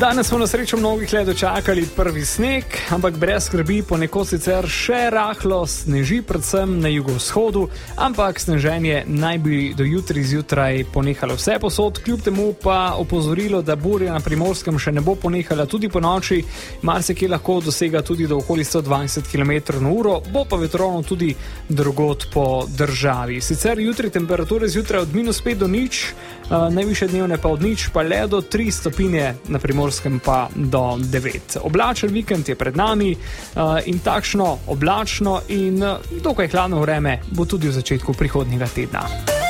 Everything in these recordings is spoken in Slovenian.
Danes smo na srečo mnogih let dočakali prvi sneg, ampak brez skrbi, ponekod sicer še rahlo sneži, predvsem na jugovzhodu, ampak sneženje naj bi do jutri zjutraj ponehalo vse posod, kljub temu pa opozorilo, da burja na primorskem še ne bo ponehala tudi po noči, marsikaj lahko dosega tudi do okoli 120 km/h, bo pa vetrovno tudi drugot po državi. Sicer jutri temperature zjutraj od minus 5 do nič, najviše dnevne pa od nič, pa le do 3 stopinje na primorskem pa do 9. Oblačen vikend je pred nami uh, in takšno oblačno in dokaj hladno vreme bo tudi v začetku prihodnjega tedna.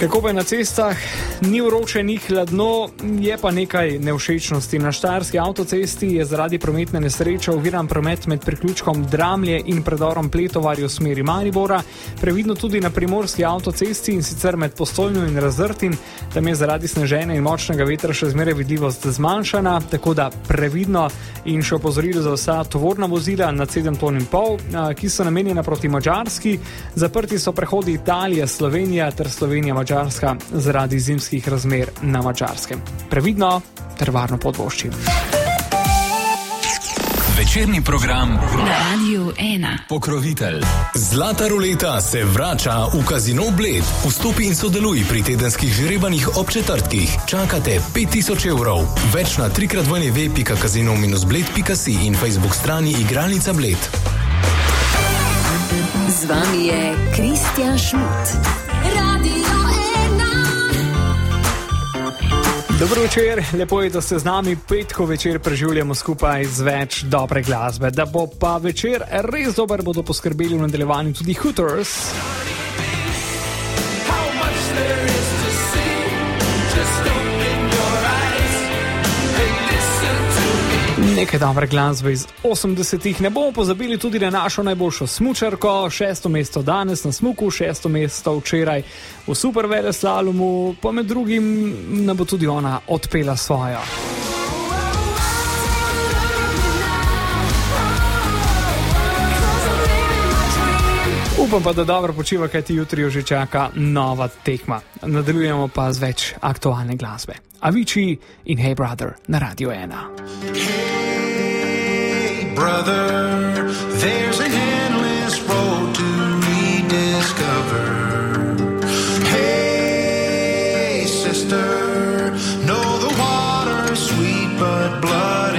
Kako je na cestah, ni vroče, ni hladno, je pa nekaj nevšečnosti. Na štarski avtocesti je zaradi prometne nesreče oviran promet med priključkom Dramlje in predorom Pletovarja v smeri Maribora, previdno tudi na primorski avtocesti in sicer med postojno in razrtim, tam je zaradi sneženja in močnega vetra še zmeraj vidljivost zmanjšana, tako da previdno in še opozorilo za vsa tovorna vozila nad 7 ton ki so namenjena proti Mačarski. Zaprti so prehodi Italija, Slovenija ter Slovenija. Mačarska. Mačarska zaradi zimskih razmer na Mačarskem. Previdno ter varno podvoščim. Večerni program na Radiu 1. Pokrovitelj. Zlata ruleta se vrača v Kazino Bled. Vstopi in sodeluj pri tedenskih žrebanjih ob četrtkih. Čakate 5000 evrov. Več na 3x2v.kazino-bled.si in Facebook strani igralnica Bled. Z vami je Kristjan Šmit. Dobro večer, lepo je, da ste z nami. Petko večer preživljamo skupaj z več dobre glasbe. Da bo pa večer res dober, bodo poskrbeli v nadaljevanju tudi Hooters. Nekaj dobre glasbe iz 80-ih. Ne bomo pozabili tudi na našo najboljšo smočarko, šesto mesto danes na smoku, šesto mesto včeraj v super vele slalomu, pa med drugim nam bo tudi ona odpela svojo. Upam pa, da dobro počiva, kaj ti jutri že čaka nova tekma. Nadaljujemo pa z več aktualne glasbe. Avicii in Hey Brother na Radio 1. Hey brother, there's an endless road to rediscover. Hey sister, know the water's sweet, but blood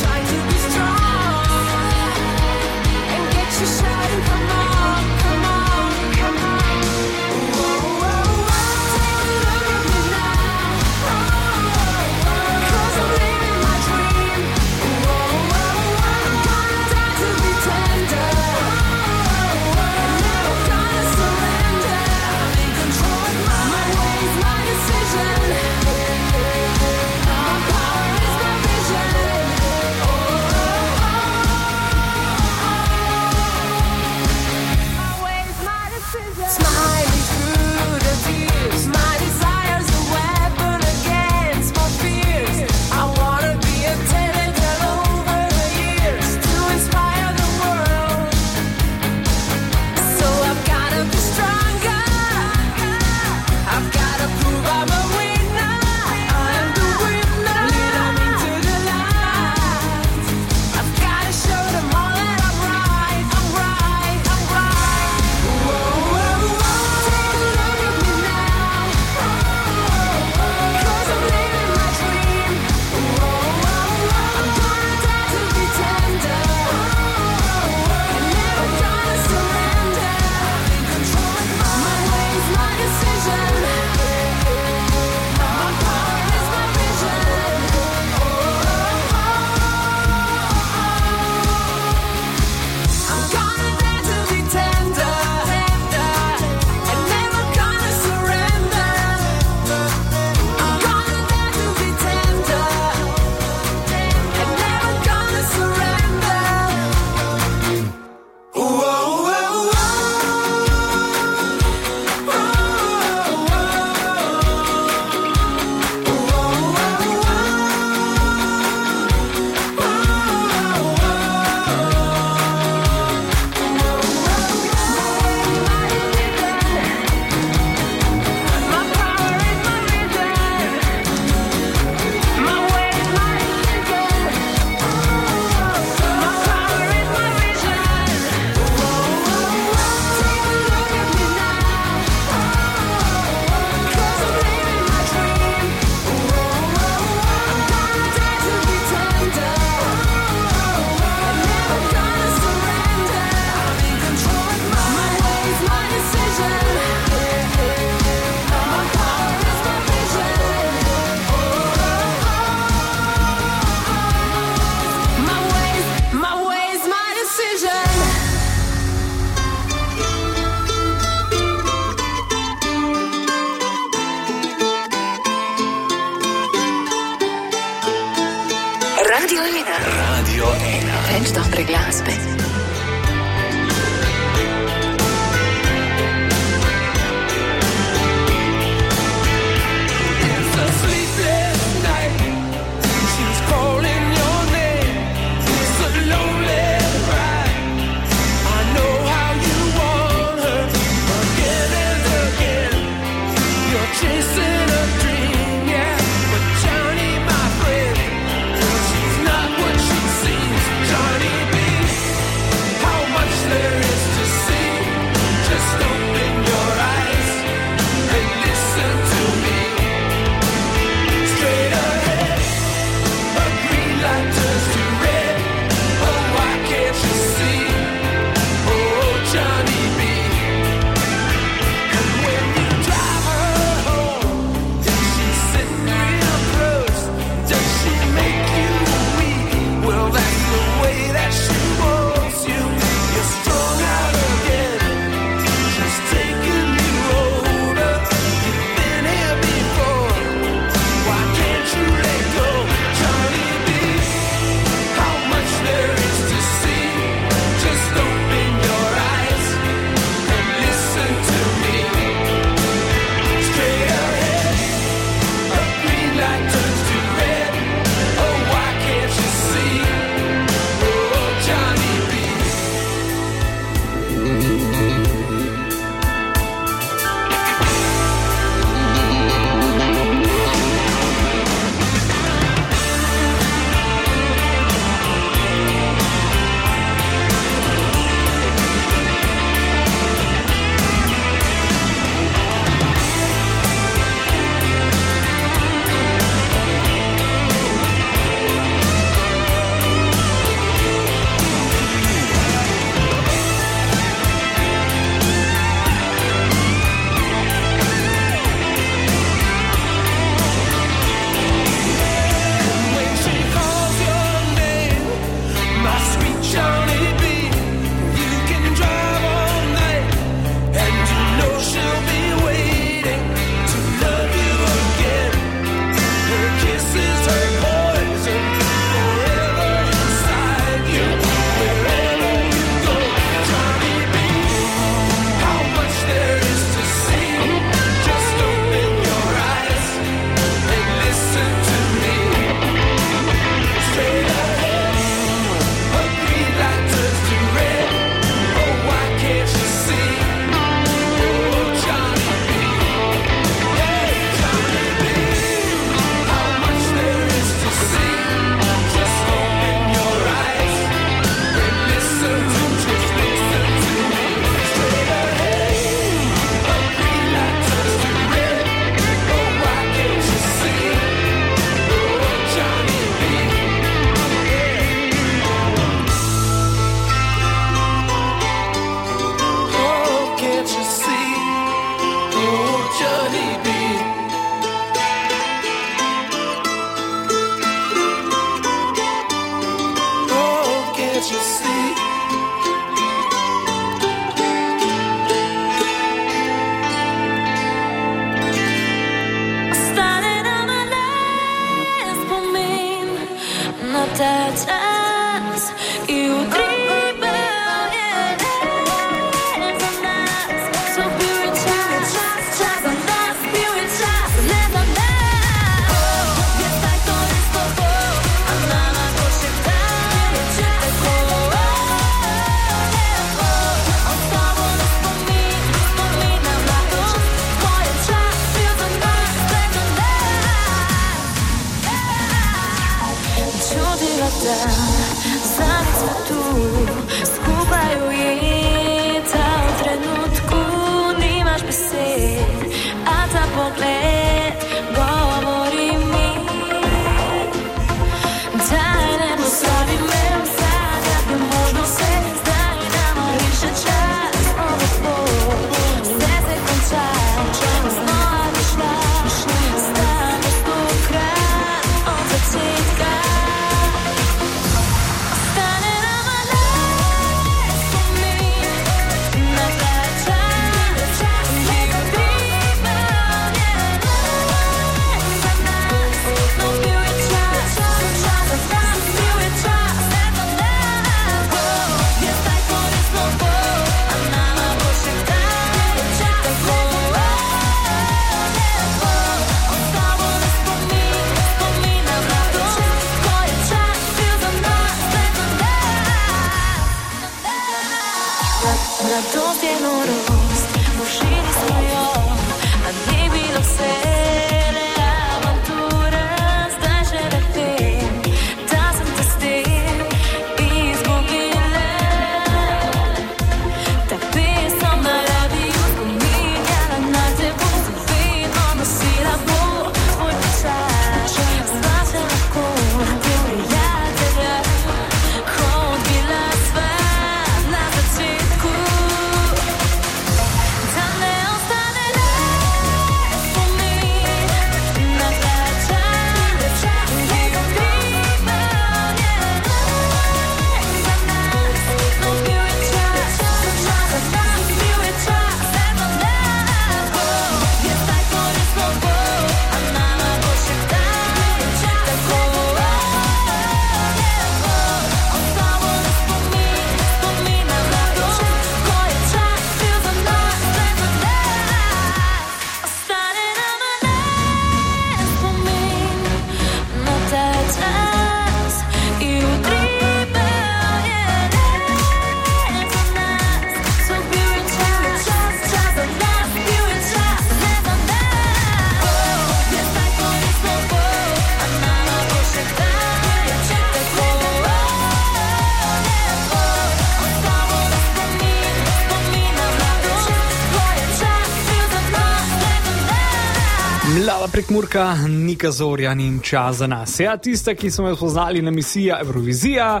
prekmurka, nika zorja, ni čas za nas. Ja, tista, ki smo jo poznali na misiji Eurovizija,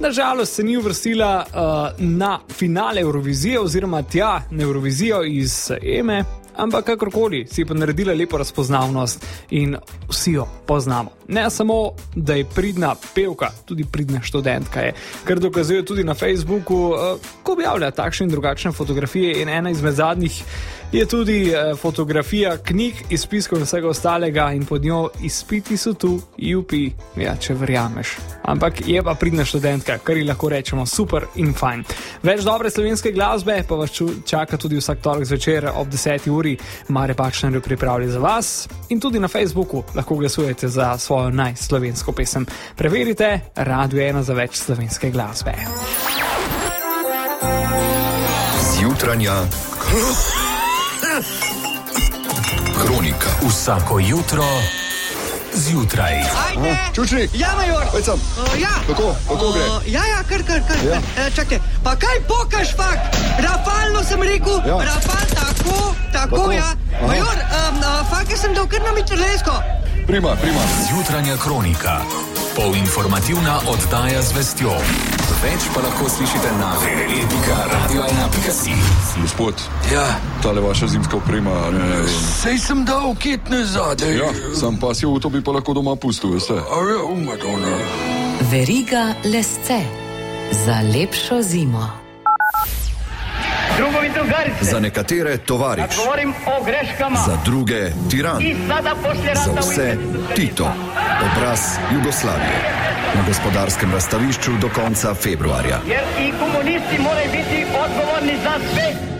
nažalost se ni uvrstila uh, na finale Eurovizije oziroma tja na Eurovizijo iz EME. Ampak kakorkoli si pa naredila lepo razpoznavnost in vsi jo poznamo. Ne samo, da je pridna pevka, tudi pridna študentka je, kar dokazuje tudi na Facebooku, uh, ko objavlja takšne in drugačne fotografije in ena izmed zadnjih je tudi eh, fotografija knjig, izpiskov in vsega ostalega, in pod njo izpiti so tu, UP, ja, če verjameš. Ampak je pa pridna študentka, kar ji lahko rečemo super in fajn. Več dobre slovenske glasbe pa vas čaka tudi vsak torek zvečer ob 10. uri, Mare Pakšner jo pripravlja za vas in tudi na Facebooku lahko glasujete za svojo najslovensko pesem. Preverite, radio je ena za več slovenske glasbe. Zjutranja. Kronika. Vsako jutro zjutraj. Čuči, ja, major. Pojcem. Uh, ja. Kako, kako uh, gre? Ja, ja, kar, kar, kar. Ja. E, čakaj, pa kaj pokaš, fakt? Rafalno sem rekel, Ja. Rafal, tako, tako, Tako. ja. Major, um, uh, fakt, jaz sem dal kar na mitrlesko. Prima, prima. Zjutranja kronika. Polinformativna oddaja z vestjo. Več pa lahko slišite na www.radio1.si. Gospod, Ja, tale vaša zimska oprema. Ne, ne, sej sem dal kitne zadaj. ja, sam pas je v to bi pa lahko doma pustil, veste. A ja. Veriga lesce za lepšo zimo. Drugovi drugarice, Za nekatere tovariš, govorim o greškama za druge tiran, za vse Tito, obraz Jugoslavije. Na gospodarskem razstavišču do konca februarja. Jer i komunisti moraju biti odgovorni za sve.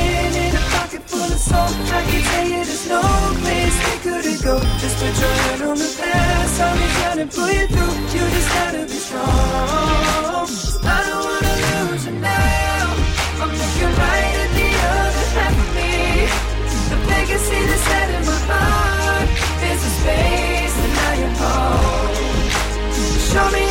soul, I can tell you there's no place we couldn't go. Just put your hand on the past, I'll be trying to pull you through. You just gotta be strong. I don't wanna lose you now. I'm looking right at the other half of me. The in my heart is. Show me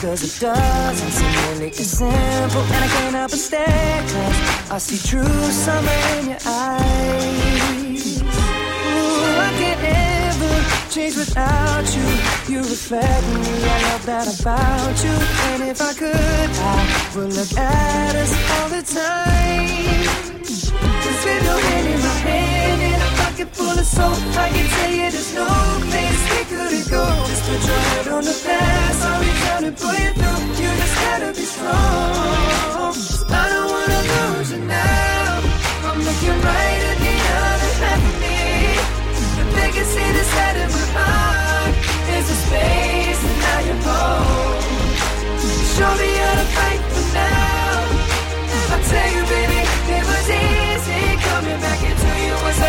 Cause. Cause it doesn't seem really as simple. And I can't help but stare Cause I see true summer in your eyes. Ooh, I can't ever change without you. You reflect me, I love that about you. And if I could, I would look at us all the time. Just with your hand pocket full of soap. I can tell you there's no place we couldn't go Just put your head on the past I'll reach out and pull you through? You just gotta be strong. I don't wanna lose you now. I'm looking right at the other half of me. The biggest see the side of my heart Is a space and now you're home Show me how to fight for now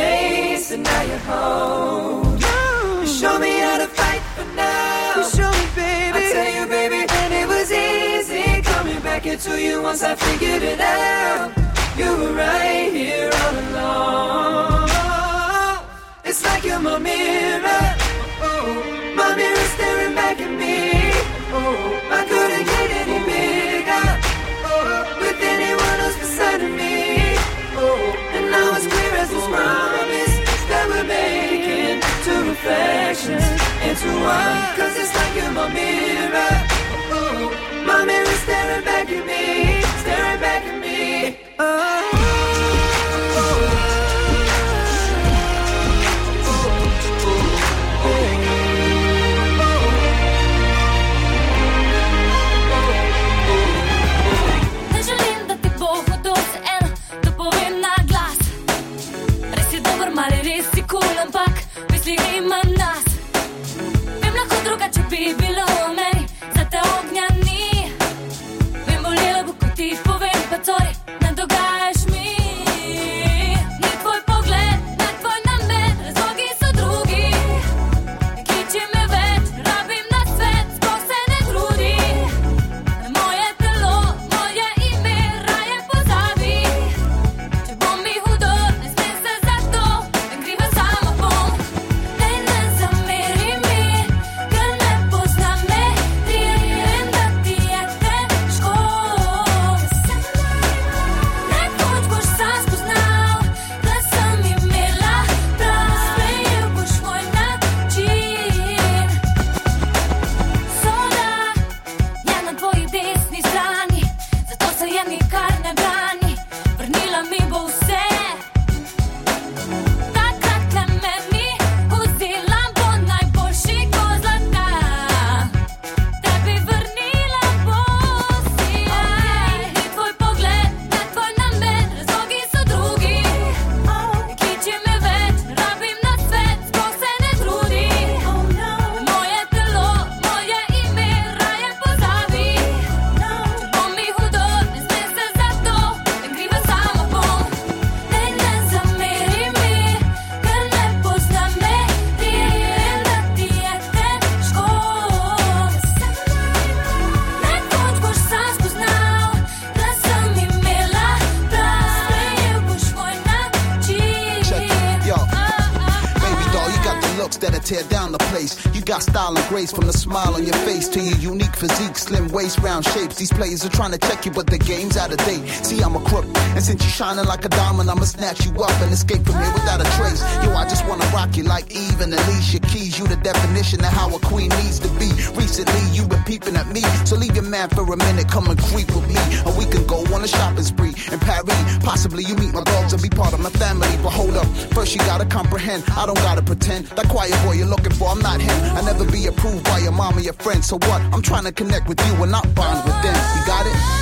space, and now you're home. You show me how to fight for now. You show me, baby. I tell you, baby, and it was easy coming back into you once I figured it out. You were right here all along. It's like you're my mirror. Oh, my mirror staring back at me. Oh, I couldn't as promise that we're making two reflections into one. Cause it's like you're my mirror. Oh, my mirror staring back at me, staring back at me. Ne grace from the smile on your face to your unique physique, slim waist, round shapes. These players are trying to check you, but the game's out of date. See, I'm a crook, and since you're shining like a diamond, I'ma snatch you up and escape from here without a trace. Yo, I just wanna rock you like Eve and Alicia Keys. You the definition of how a queen needs to be. Recently, you been peeping at me, so leave your man for a minute, come and creep with me, and we can go on a shopping spree in Paris. Possibly you meet my dogs and be part of my family, but hold up, first you gotta comprehend. I don't gotta pretend that quiet boy you're looking for, I'm not him. I never be approved by your mom or your friends. So what? I'm trying to connect with you and not bond with them. You got it?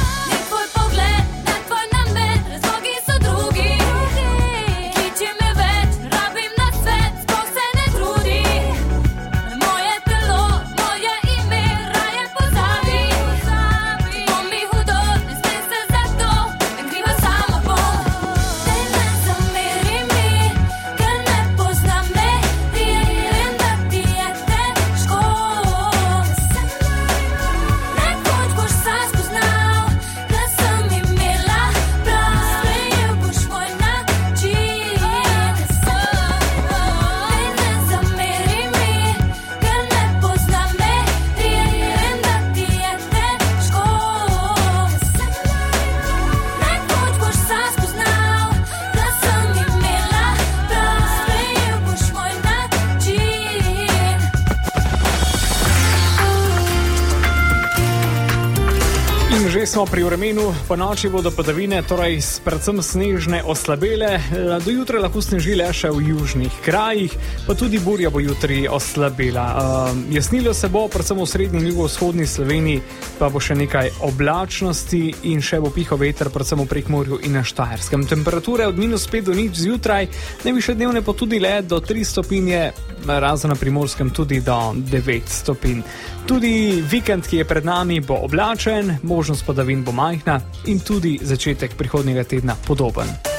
Smo pri vremenu, po noči bodo padavine, torej predvsem snežne, oslabele. Do jutra lahko sneži le še v južnih krajih, pa tudi burja bo jutri oslabela. Uh, jasnilo se bo, predvsem v srednji in jugovzhodni Sloveniji, pa bo še nekaj oblačnosti in še bo piho veter, predvsem v prekmorju in na Štajerskem. Temperature od minus 5 do nič zjutraj, najviše dnevne pa tudi le do 3 stopinje, razen na primorskem tudi do 9 stopinj. Tudi vikend, ki je pred nami, bo oblačen, možnost padavin bo majhna in tudi začetek prihodnjega tedna podoben.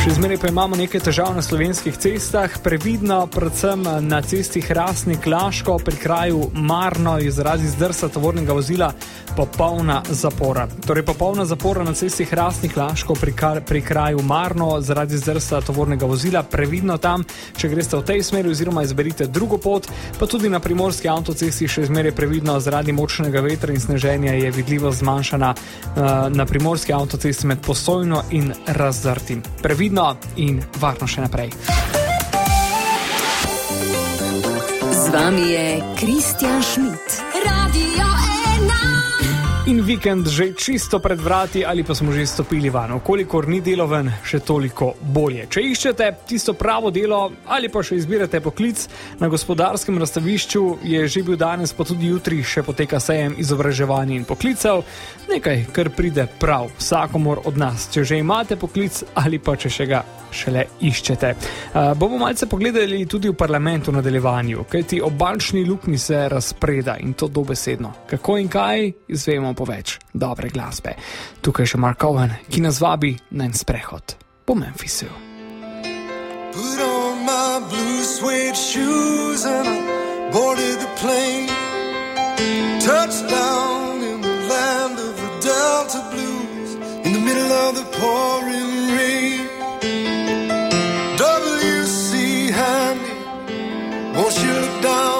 Še zmeraj pa imamo nekaj težav na slovenskih cestah, previdno, predvsem na cesti Hrastnik Laško, pri kraju Marno je zaradi zdrsa tovornega vozila popolna zapora. Torej, popolna zapora na cesti Hrastnik Laško pri, kar, pri kraju Marno zaradi zdrsa tovornega vozila, previdno tam, če greste v tej smeri oziroma izberite drugo pot, pa tudi na primorski avtocesti še zmeraj previdno zaradi močnega vetra in sneženja je vidljivo zmanjšana uh, na primorski avtocesti med posojno in razdrtim. Previdno pridno in varno še naprej. Z vami je Kristjan Šmit. Radio In vikend že čisto pred vrati, ali pa smo že stopili van. Kolikor ni deloven, še toliko bolje. Če iščete tisto pravo delo, ali pa še izbirate poklic na gospodarskem razstavišču, je že bil danes, pa tudi jutri še poteka sejem izobraževanja in poklicev. Nekaj, kar pride prav vsakomor od nas. Če že imate poklic ali pa če še ga šele iščete. Uh, bomo malce pogledali tudi v parlamentu v nadaljevanju, kajti obalčni luknji se razpreda in to dobesedno. Kako in kaj, izvemo po več dobre glasbe. Tukaj še Mark Owen, ki nas vabi na en sprehod po Memphisu. Put on my blue suede shoes and I boarded the plane. Touchdown in the land of the Delta Blues in the middle of the pouring rain. Won't you look down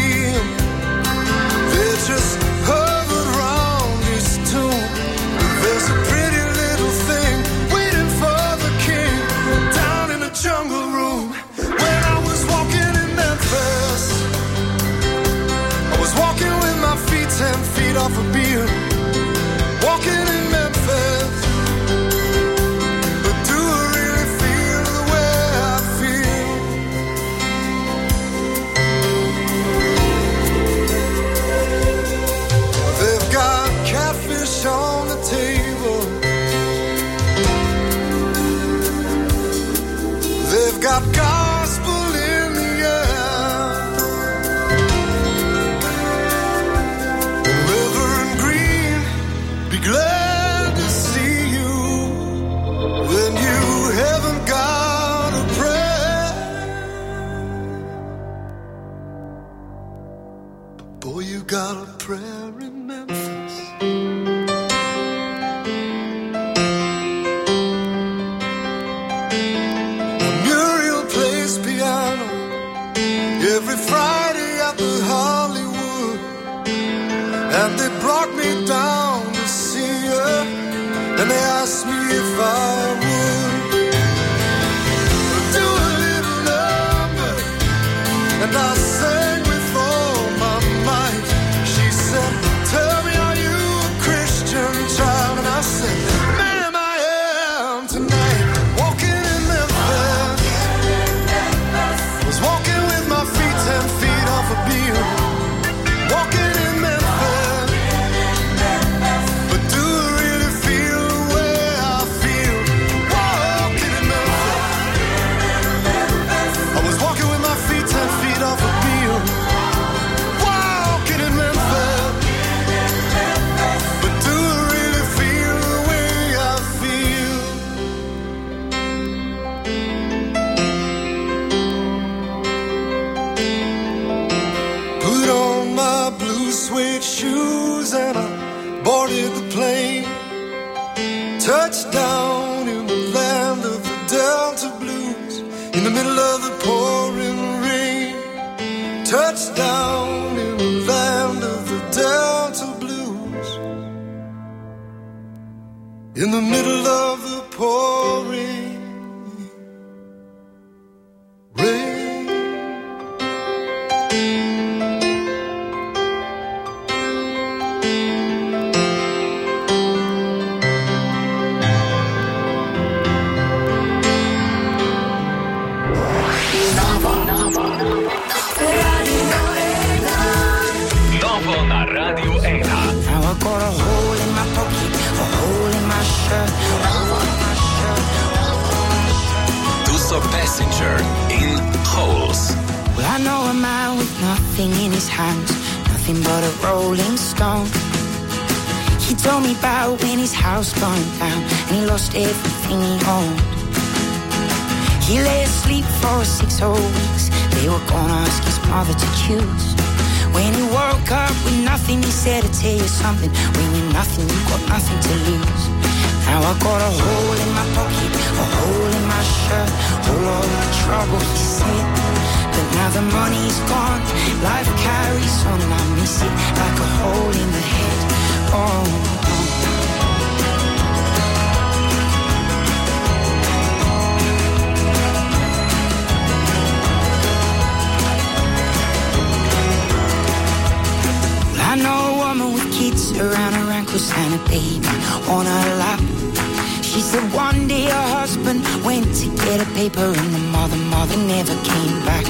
paper and the mother, mother never came back.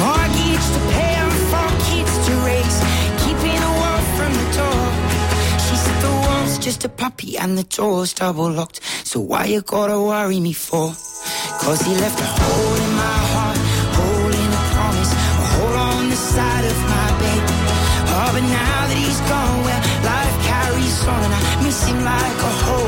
Mortgage to pay and four kids to raise, keeping a wall from the door. She said the wall's just a puppy and the door's double locked, so why you gotta worry me for? Cause he left a hole in my heart, hole in a promise, a hole on the side of my bed. Oh, but now that he's gone, well, life carries on and I miss him like a hole.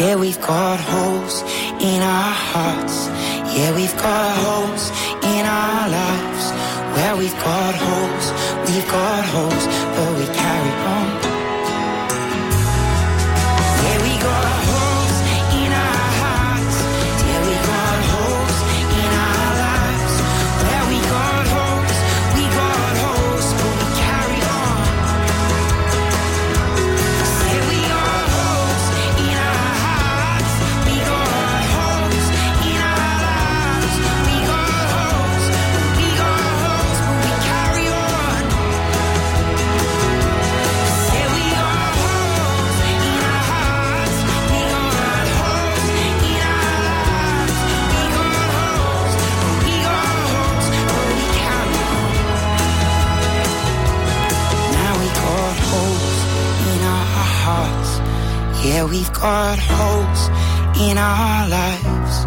Yeah, we've got holes in our hearts. Yeah, we've got holes in our lives. Well, we've got holes, we've got holes, but we carry on. Yeah, we've got holes in our lives.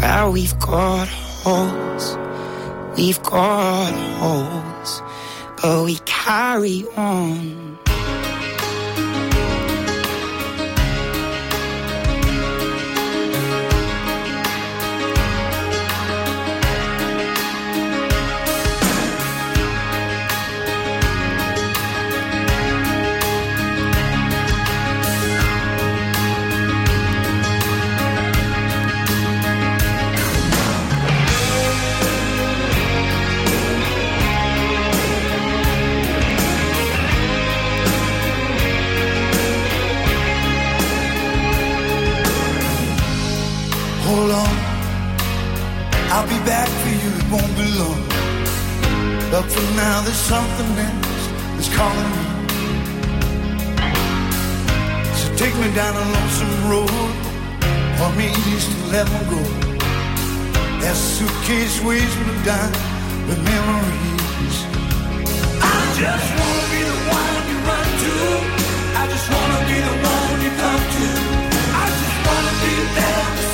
Well, we've got holes. We've got holes. But we carry on. For now there's something else that's calling me. So take me down a lonesome road, for me just let me go. That suitcase weighs me down with memories. I just wanna be the one you run to. I just wanna be the one you come to. I just wanna be there.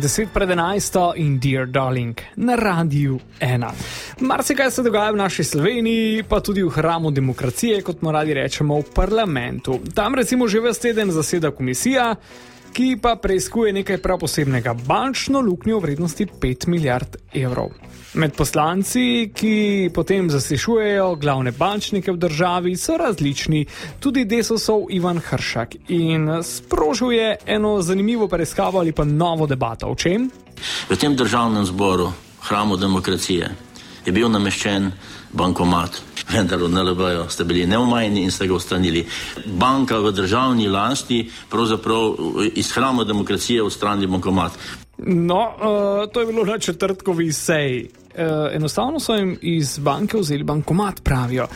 10 pred 11 in Dear Darling na radiju 1. Marsikaj se dogaja v naši Sloveniji, pa tudi v hramu demokracije, kot mu radi rečemo, v parlamentu. Tam recimo že ves teden zaseda komisija, ki pa preizkuje nekaj prav posebnega bančno luknjo v vrednosti 5 milijard evrov. Med poslanci, ki potem zaslišujejo glavne bančnike v državi, so različni, tudi Desosov Ivan Hršak in sprožil je eno zanimivo preiskavo ali pa novo debato. O čem? V tem državnem zboru, hramu demokracije, je bil nameščen bankomat. Vendar v NLB-ju ste bili neumajni in ste ga ustranili. Banka v državni lasti, pravzaprav iz hrama demokracije, odstranili bankomat. No, uh, to je bilo na četrtkovi seji. Uh, enostavno so jim iz banke vzeli bankomat, pravijo.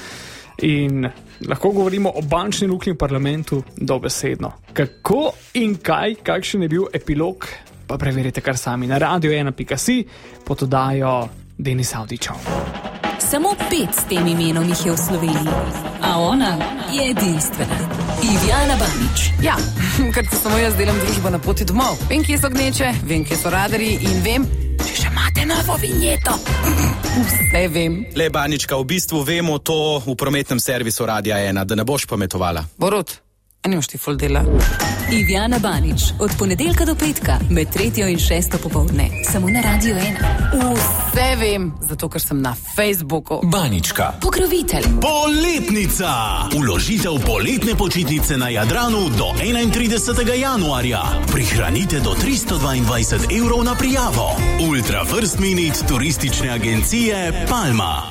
In lahko govorimo o bančni luknji v parlamentu dobesedno. Kako in kaj, kakšen je bil epilog, pa preverite kar sami na radio 1.si pod oddajo Denis Avdičov. Samo pet s tem imenom jih je v Sloveniji, a ona je edinstvena. Ivjana Banič. Ja, ker se samo jaz delam družbo na poti domov. Vem, kje so gneče, vem, kje so radarji in vem, če še imate novo vinjeto. Vse vem. Le Banička, v bistvu vemo to v prometnem servisu Radia 1, da ne boš pametovala. Borut, a nimaš ti full dela? Ivjana Banič, od ponedeljka do petka, med tretjo in šesto popovdne, samo na Radio 1. Vse vem, zato ker sem na Facebooku. Banička. Pokrovitelj. Poletnica. Uložitev poletne počitnice na Jadranu do 31. januarja. Prihranite do 322 evrov na prijavo. Ultra First Minute turistične agencije Palma.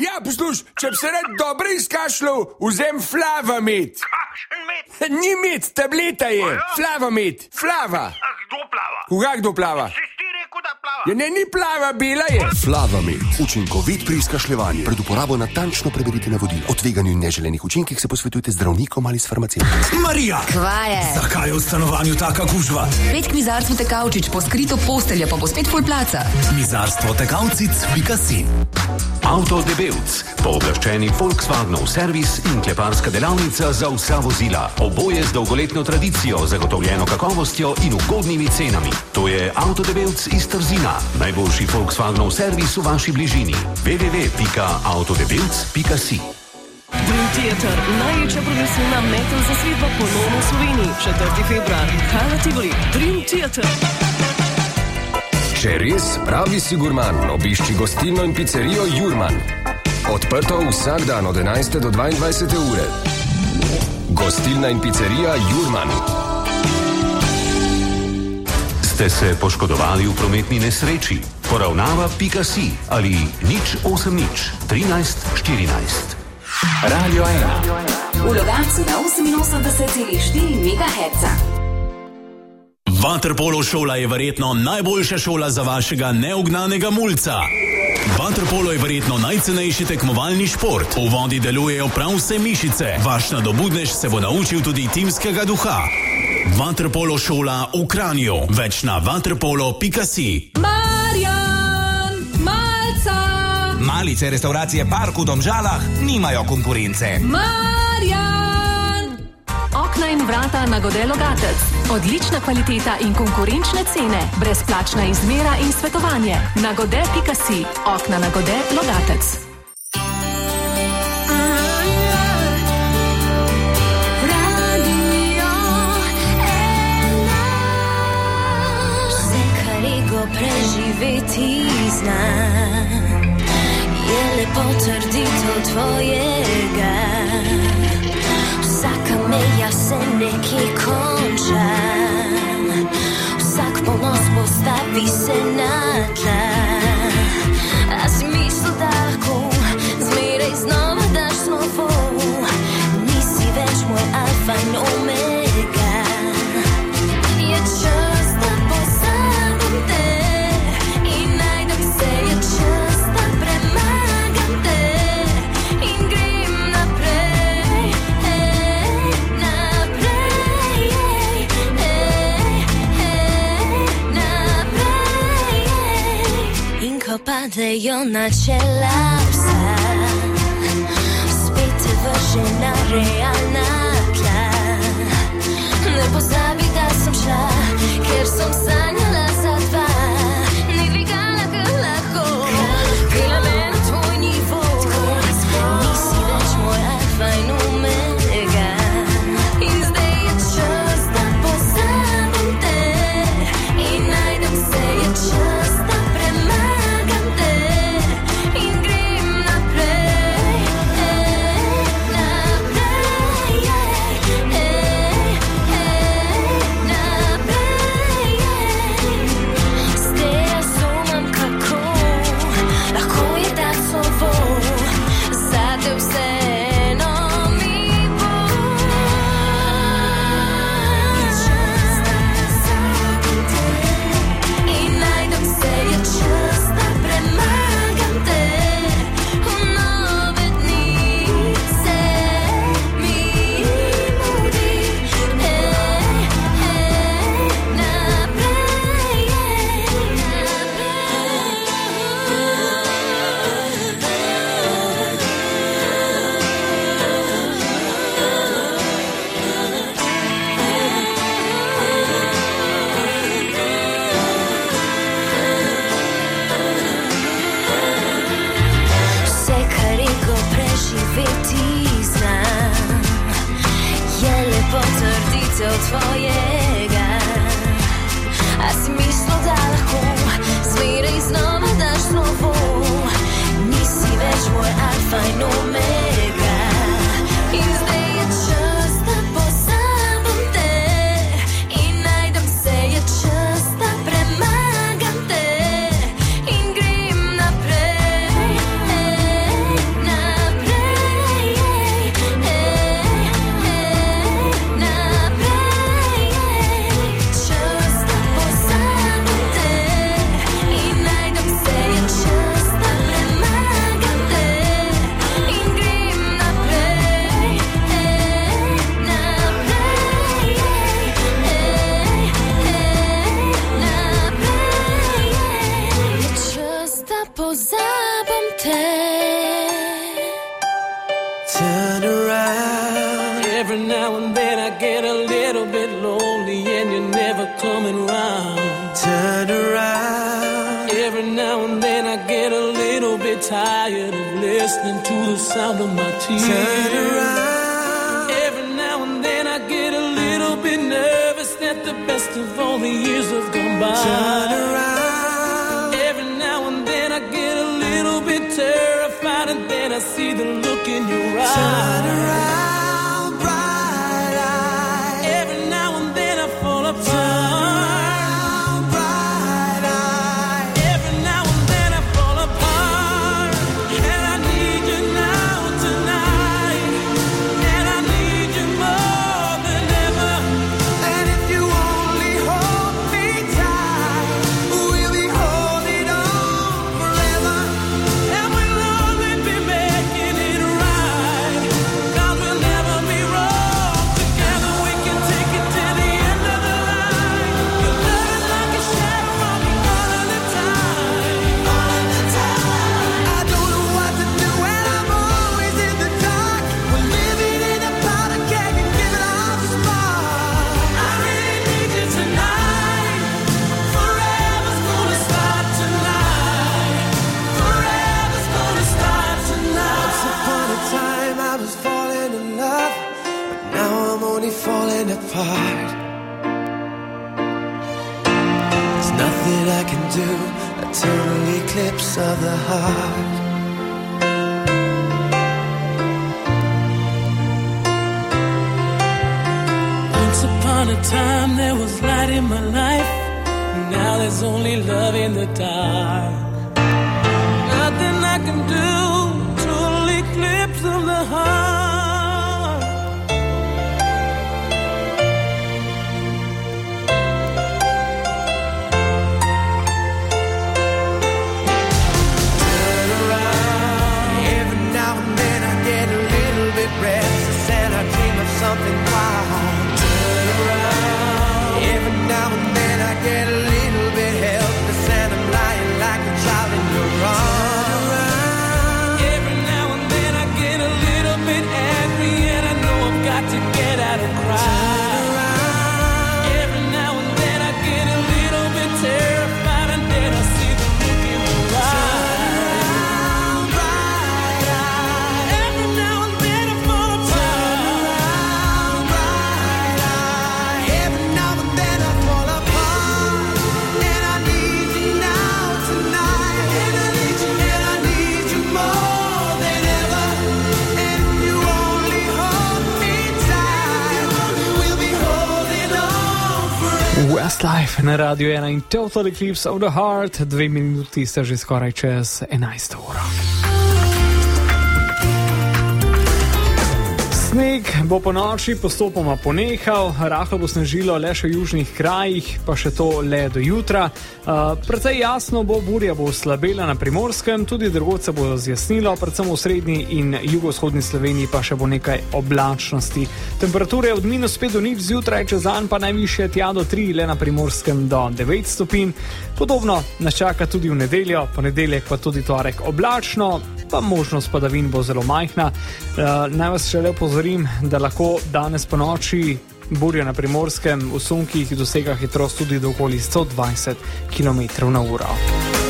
Ja, poslušaj, če bi se rad dobro izkašljal, vzem flavamit. Ni mit, tableta je. Flavamit, flava. Kdo plava? Koga kdo plava? Si rekel, da plava. Ja, ne, ni plava, bila je. Flavamid, učinkovit pri izkašljevanju. Pred uporabo natančno preberite navodila. O tveganju in neželenih učinkih se posvetujte z zdravnikom ali s farmacevtom. Marija! Kvaje. Zakaj je v stanovanju taka gužva? Spet k mizarstvu tekavčič, po skrito posteljo pa bo spet full placa. Mizarstvo tekavcic.si Avtodebevc, pooblaščeni Volkswagenov servis in kleparska delavnica za vsa vozila. Oboje z dolgoletno tradicijo, zagotovljeno kakovostjo in ugodnimi cenami. To je Avtodebevc iz Trzina, najboljši Volkswagenov servis v vaši bližini. www.avtodebevc.si Dream Theater, največja progresivna metal zasedba ponovno v Sloveniji. 4. februar, Hala Tivoli, Dream Theater. Če res pravi si gurman, obišči gostilno in pizzerijo Jurman. Odprto vsak dan od 11. do 22. ure. Gostilna in pizzerija Jurman. Ste se poškodovali v prometni nesreči? Poravnava.si ali nič 8 nič 13 14. Radio 1. V Logancu na 88,4 MHz. Vaterpolo šola je verjetno najboljša šola za vašega neugnanega mulca. Vaterpolo je verjetno najcenejši tekmovalni šport. V vodi delujejo prav vse mišice. Vaš nadobudnež se bo naučil tudi timskega duha. Vaterpolo šola v Kranju. Več na vaterpolo.si. Marjan, malca. Malice restauracije Park v Domžalah nimajo konkurence. Marjan. Okna in vrata na Godelo Gatec. Odlična kvaliteta in konkurenčne cene. Brezplačna izmera in svetovanje. Na gode.si. Okna na Gode Logatec. Preživeti zna, je lepo trditev tvojega. Vsaka meja se nekje konča, vsak ponos postavi se na tla. A da lahko zmeraj znova daš slovo, nisi več moj alfa in omega. opadają na ciele psa. Spity wyżyna realna tla Ne pozabi da sam šla, ker sam sanjala za dva Ni dvigala ga lahko, bila me na tvoj nivo Nisi več moja fajna there was light in my life. Now there's only love in the dark. Nothing I can do. Radiju 1 in Total Eclipse of the Heart, dve minuti sta že skoraj čez 11 Sneg bo po noči postopoma ponehal, rahlo bo snežilo le še v južnih krajih, pa še to le do jutra. Uh, Predvsej jasno bo, burja bo slabela na primorskem, tudi drugod se bo zjasnilo, predvsem v srednji in jugovzhodni Sloveniji pa še bo nekaj oblačnosti. Temperature od minus 5 do nič zjutraj, čez dan pa najviše tja do 3, le na primorskem do 9 stopinj. Podobno nas čaka tudi v nedeljo, ponedeljek pa tudi torek oblačno, pa možnost padavin bo zelo majhna. Uh, naj vas še le opozorim, da lahko danes po noči burja na primorskem v sunkih dosega hitrost tudi do okoli 120 km/h.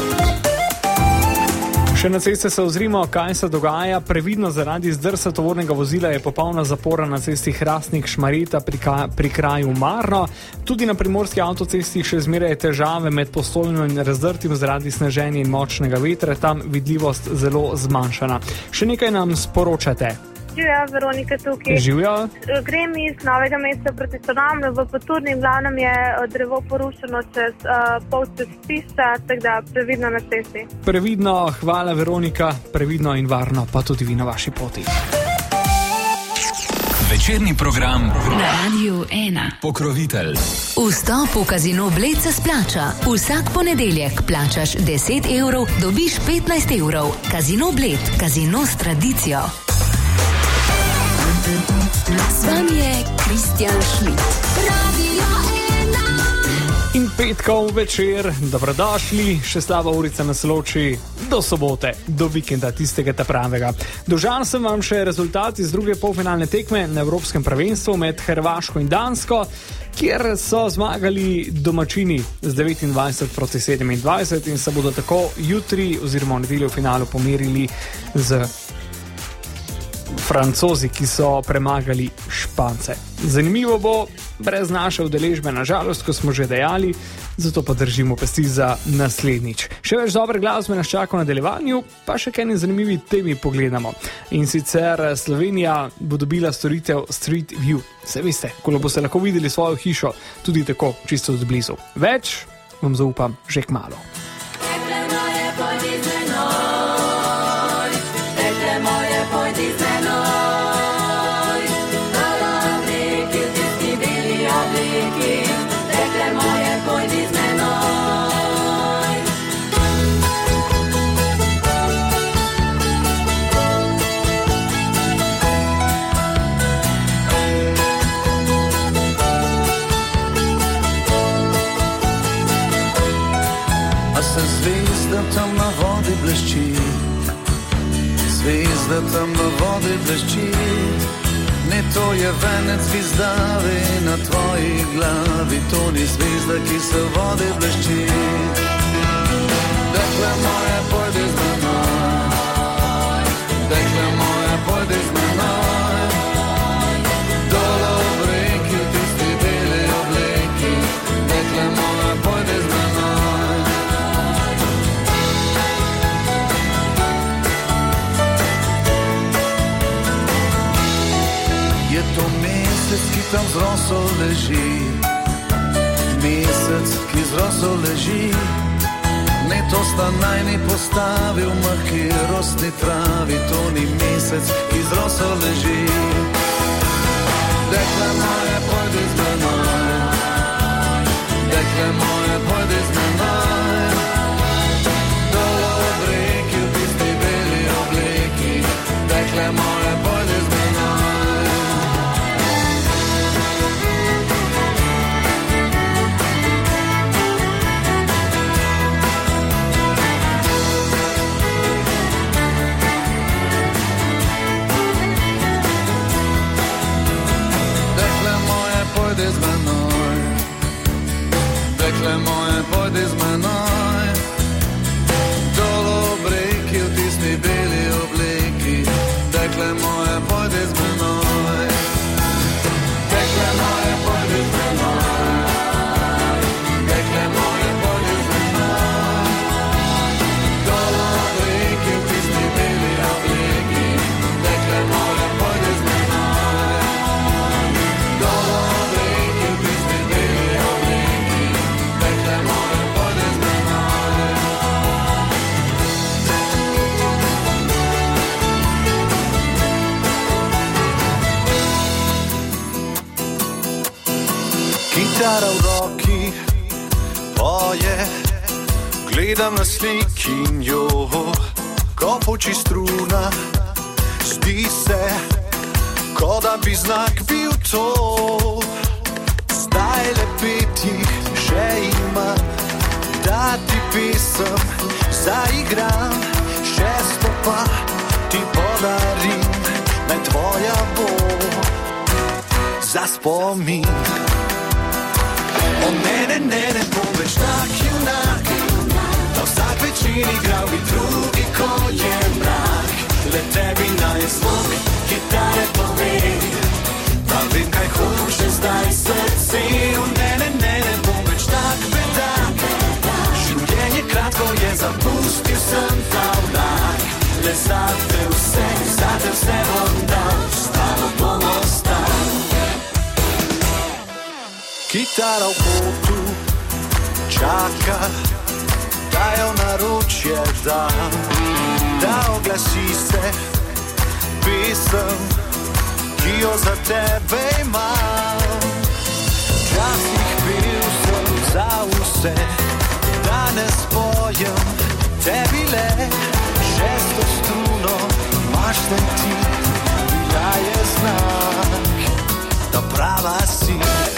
Še na ceste se ozrimo, kaj se dogaja. Previdno zaradi zdrsa tovornega vozila je popolna zapora na cesti Hrastnik Šmarita pri, ka, pri kraju Marno. Tudi na primorski avtocesti še zmeraj težave med postojno in razdrtim zaradi sneženja in močnega vetra, tam vidljivost zelo zmanjšana. Še nekaj nam sporočate. Živijo, Veronika tukaj. Živijo. Grem iz novega mesta proti Sodomlju, v Poturni v glavnem je eh, drevo porušeno čez uh, pol cestišča, tako da previdno na cesti. Previdno, hvala Veronika, previdno in varno, pa tudi vi na vaši poti. Večerni program Na radiju 1. Pokrovitelj. Vstop v kazino Bled se splača. Vsak ponedeljek plačaš 10 evrov, dobiš 15 evrov. Kazino Bled, kazino s tradicijo. Z vami je Kristjan Šmit. In petkov večer, dobrodošli, še slaba urica nas loči do sobote, do vikenda, tistega ta pravega. Dožal sem vam še rezultat iz druge polfinalne tekme na Evropskem prvenstvu med Hrvaško in Dansko, kjer so zmagali domačini z 29 proti 27 in se bodo tako jutri oziroma v nedeljo v finalu pomerili z Francozi, ki so premagali Špance. Zanimivo bo, brez naše udeležbe, nažalost, ko smo že dejali, zato pa držimo pesti za naslednjič. Še več dobre glasbe nas čaka v nadaljevanju, pa še kaj zanimivi temi pogledamo. In sicer Slovenija bo dobila storitev Street View. Se veste, ko boste lahko videli svojo hišo, tudi tako, čisto od blizu. Več vam zaupam že k malu. Zvezda tam na vodi blešči. Ne to je venec zvezdavi na tvoji glavi, to ni zvezda, ki se v vodi blešči. Dekle moje, pojdi tam z roso leži, mesec, ki z roso leži. Ne to sta naj ni postavil, mrki rosni travi, to ni mesec, ki z roso leži. Dekle moje, pojdi z menoj, dekle moje, pojdi z menoj. Dol ob reki, v tisti beli obleki, dekle moje, Kitara v roki poje, gledam na slikinjo, ko poči struna, zdi se, kot da bi znak bil to. Zdaj le petih še imam, da ti pesem zaigram, šesto pa ti podarim, naj tvoja bo za spomin. O ne, ne, ne, bom več tak junak, da vsak večer igral bi drugi, ko je mrak. Le tebi naj zvok kitare pove, da vem, kaj hoče zdaj srce. O ne, ne, ne, bom več tak bedak, življenje kratko je zapustil sem ta vlak. Le za Kitara v kotu čaka, da jo naročje dam, da oglasi se pesem, ki jo za tebe imam. Včasih bil sem za vse, danes pojem tebi le šesto struno, imaš sem ti, bila je znak, da prava si.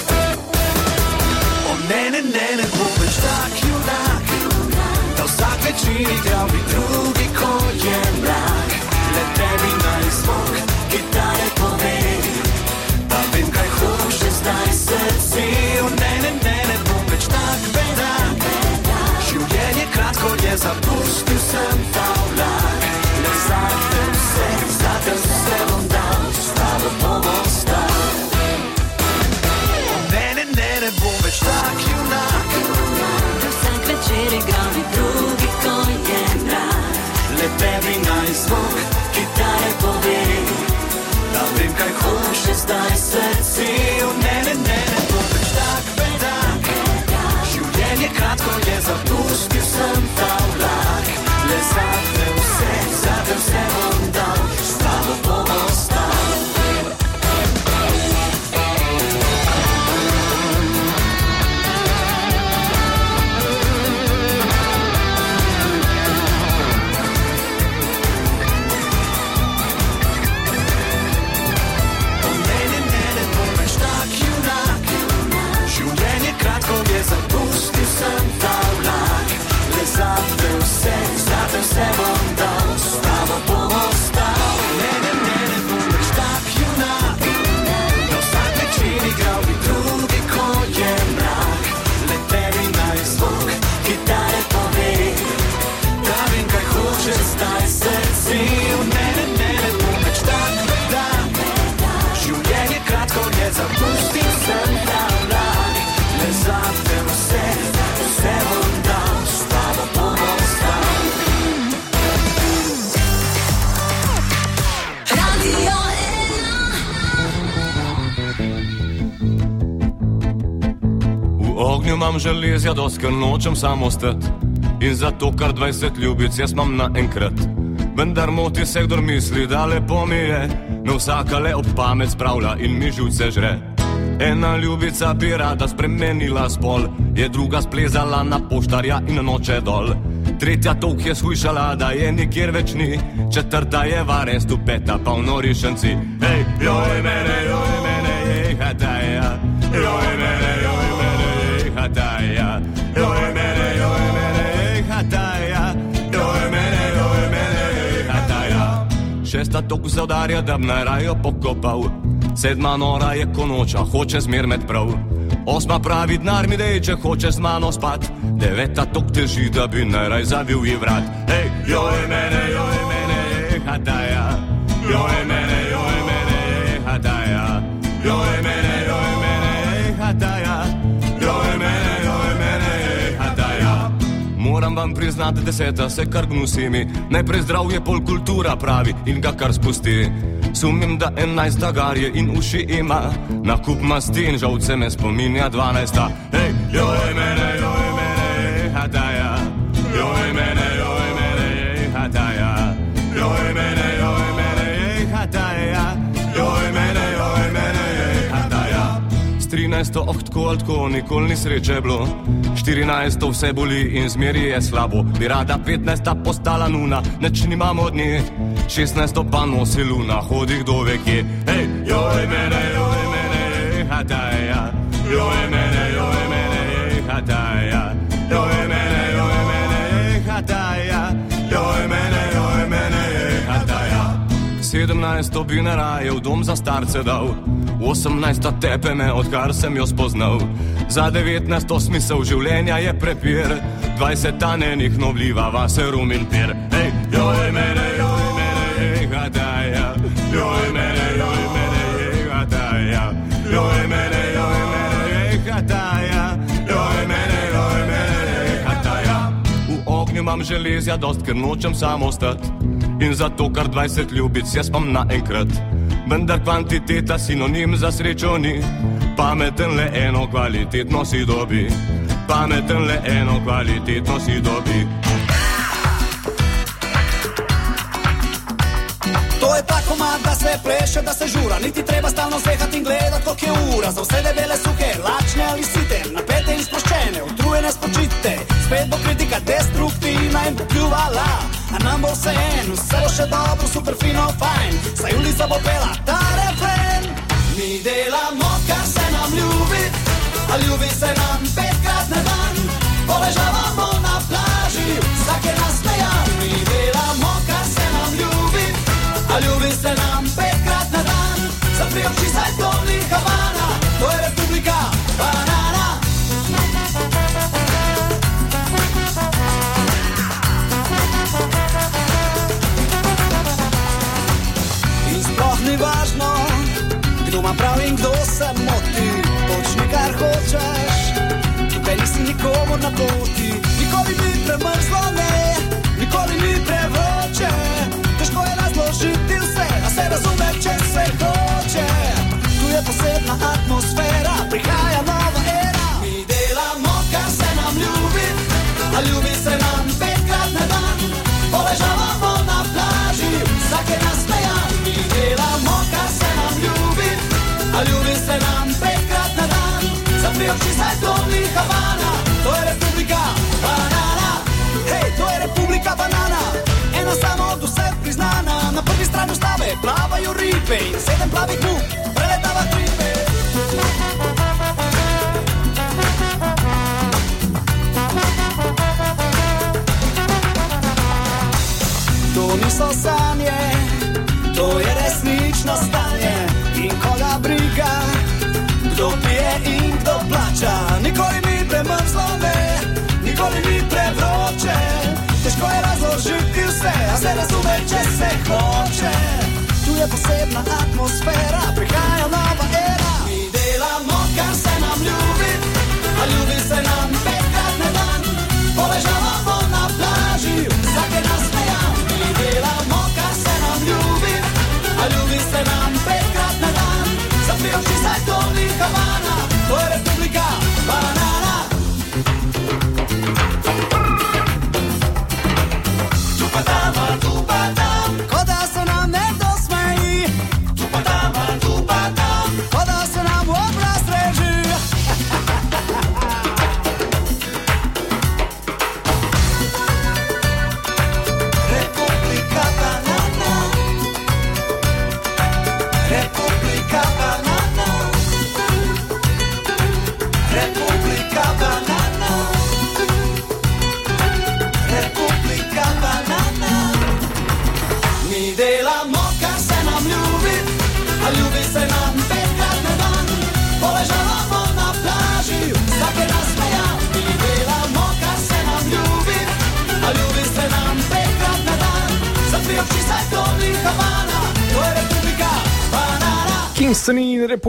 Ne, ne, ne, ne bo več tak junak, da vsak večer igral bi drugi, ko je mrak. Le tebi naj zvok kitare pove, da vem, kaj hoče zdaj srce. Ne, ne, ne, ne bo več tak bedak, življenje kratko je zapustil sem ta vlak. Le za te srce. Imam železja, doskar nočem samo stati. In zato kar 20 ljubic jaz imam naenkrat. Vendar moti se, kdo misli, da lepo mi je, me vsaka le ob pamet spravlja in mi živce žre. Ena ljubica bi rada spremenila spol, je druga splezala na poštarja in noče dol. Tretja tok je slišala, da je nikjer več ni, četrta je varen stupeta, pa v nori šanci. Hej, joj mene, joj mene, jej hataja, joj mene, joj mene, jej mene, mene, mene, mene. Šesta tok se udarja, da bi najrajo pokopal. Sedma nora je konoča, hoče zmer med prav. Osma pravi denar mi dej, če hoče z mano spat. Deveta tok teži, da bi najraj zavil ji vrat. Hej, joj mene, joj mene, jej hataja, joj mene, joj mene, jej hataja, joj Moram vam priznati, deseta se kar gnusi mi, najprej zdravje pol kultura pravi in ga kar spusti. Sumim, da enajsta garje in uši ima, na kup masti in žalce me spominja dvanajsta. Hej, joj mene, joj mene, hataja, joj mene, 13. oh tako ali tako, nikoli ni sreče bilo. 14. vse boli in zmeri je slabo. Bi rada 15. postala nuna, neč nimamo od nje. 16. pa nosi luna, hodi kdo ve kje. Hej, joj mene, joj mene, hataja. Joj mene, joj mene, hataja. 17. bi na raje v dom za starce dal, 18. tepe me, odkar sem jo spoznal. Za 19. smisel življenja je prepir, 20. nenih nobliva vase rum in pir. Hej, joj mene, joj mene, ej, hataja. Joj mene, joj mene, ej, hataja. Joj mene, V ognju imam železja, dost, ker nočem samo stati. In zato kar 20 ljubic jaz imam naenkrat. Vendar kvantiteta sinonim za srečo ni. Pameten le eno kvalitetno si dobi. Pameten le eno kvalitetno si dobi. Je ta komad, da se pleše, da se žura. Niti treba stalno zehati in gledati, koliko je ura. Za vse debele suhe, lačne ali site, napete in sproščene, utrujene spočite. Spet bo kritika destruktivna in bo pljuvala. A nam bo vse en, vse bo še dobro, super fino, fajn. Saj ulica bo pela ta refren. Mi delamo, kar se nam ljubi, a ljubi se nam petkrat na dan. Poležavamo kdo se moti. Počni kar hočeš, tukaj nisi nikomu na poti. Nikoli ni premrzlo, ne, nikoli ni prevroče. Težko je razložiti vse, a se razume, če se hoče. Tu je posebna atmosfera, prihaja nova era. Mi delamo, kar se nam ljubi, a ljubi se nam petkrat na dan. Poležavamo na plaži, vsak je Zapri oči, saj to ni Havana, to je Republika Banana. Hej, to je Republika Banana, ena samo od vseh priznana. Na prvi strani stave plavajo ribe in sedem plavih muk preletava tripe. To niso sanje, to je resnično plača. Nikoli ni premrzlo, ne, nikoli ni prevroče. Težko je razložiti vse, a se razume, če se hoče. Tu je posebna atmosfera, prihaja nova era. Mi delamo, kar se nam ljubi, a ljubi se nam petkrat na dan. Poležavamo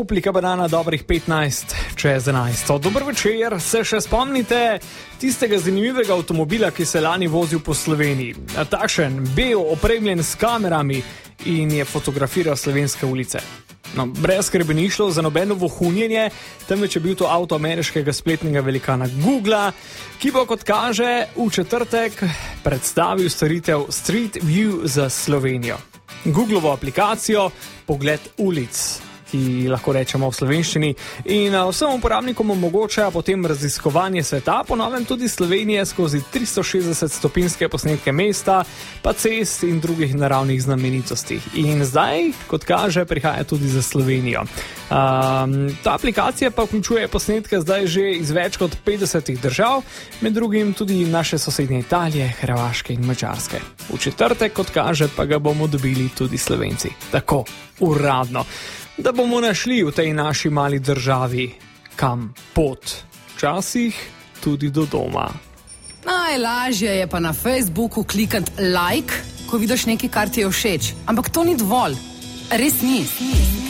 Republika Banana, dobrih 15 čez 11. Dobro večer, se še spomnite tistega zanimivega avtomobila, ki se lani vozil po Sloveniji? Takšen, bel, opremljen s kamerami in je fotografiral slovenske ulice. No, brez skrbi ni šlo za nobeno vohunjenje, temveč je bil to avto ameriškega spletnega velikana Google, ki bo, kot kaže, v četrtek predstavil storitev Street View za Slovenijo. Googlovo aplikacijo Pogled ulic. Ki lahko rečemo v slovenščini. In uh, vsem uporabnikom omogoča potem raziskovanje sveta, ponovem tudi Slovenije skozi 360-stopinske posnetke mesta, pa cest in drugih naravnih znamenitosti. In zdaj, kot kaže, prihaja tudi za Slovenijo. Um, ta aplikacija pa vključuje posnetke zdaj že iz več kot 50 držav, med drugim tudi naše sosednje Italije, Hrvaške in Mačarske. V četrtek, kot kaže, pa ga bomo dobili tudi Slovenci. Tako, uradno. Da bomo našli v tej naši mali državi kam pot, včasih tudi do doma. Najlažje je pa na Facebooku klikati like, ko vidiš nekaj, kar ti je všeč. Ampak to ni dovolj. Res ni.